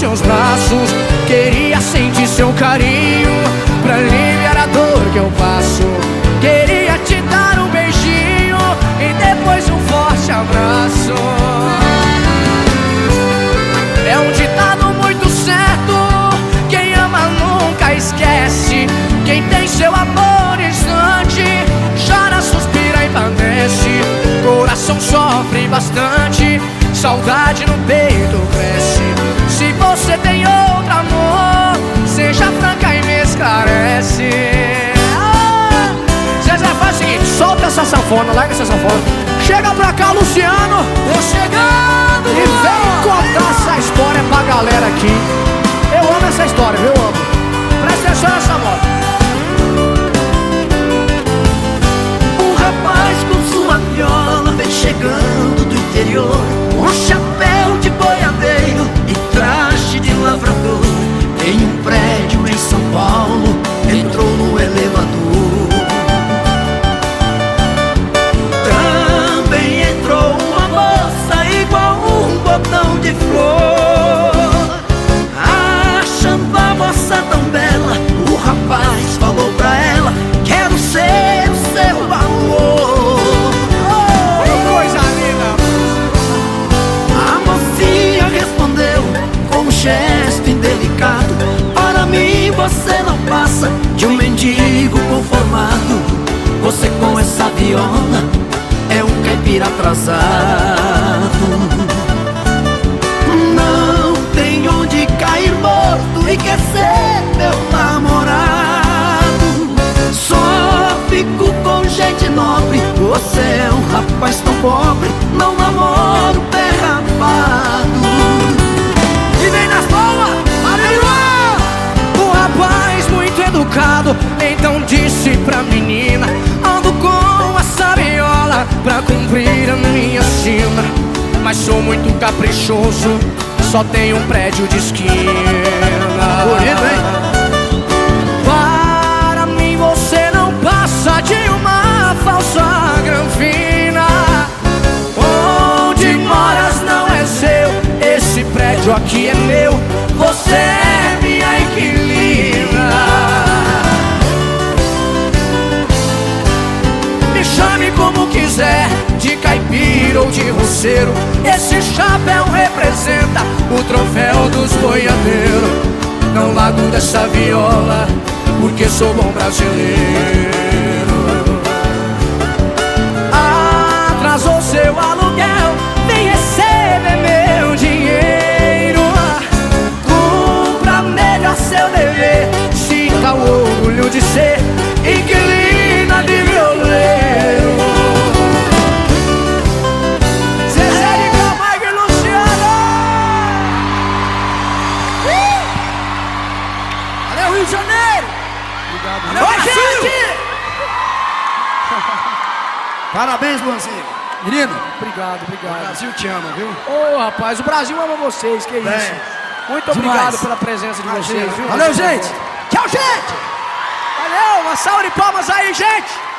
Seus braços. Queria sentir seu carinho Pra aliviar a dor que eu passo. Queria te dar um beijinho E depois um forte abraço. É um ditado muito certo. Quem ama nunca esquece. Quem tem seu amor instante Chora, suspira e padece Coração sofre bastante. Saudade no peito sanfona, larga essa sanfona. Chega pra cá, Luciano. Tô chegando. E vem contar essa história pra galera aqui. Eu amo essa história, viu? Essa viola é um caipira atrasado Pra cumprir a minha sina Mas sou muito caprichoso Só tenho um prédio de esquina. Bonito, hein? Para mim você não passa de uma falsa granfina. Onde moras não é seu Esse prédio aqui é meu. Você é como quiser, de caipira ou de roceiro. Esse chapéu representa o troféu dos boiadeiros. Não largo dessa viola, porque sou bom brasileiro. Parabéns, Luanzinho. Menino. Obrigado, obrigado. O Brasil te ama, viu? Ô, oh, rapaz, o Brasil ama vocês, que Bem, isso. Muito obrigado pela presença de vocês, viu? Valeu, gente. Tchau, gente. Valeu, uma salva de palmas aí, gente.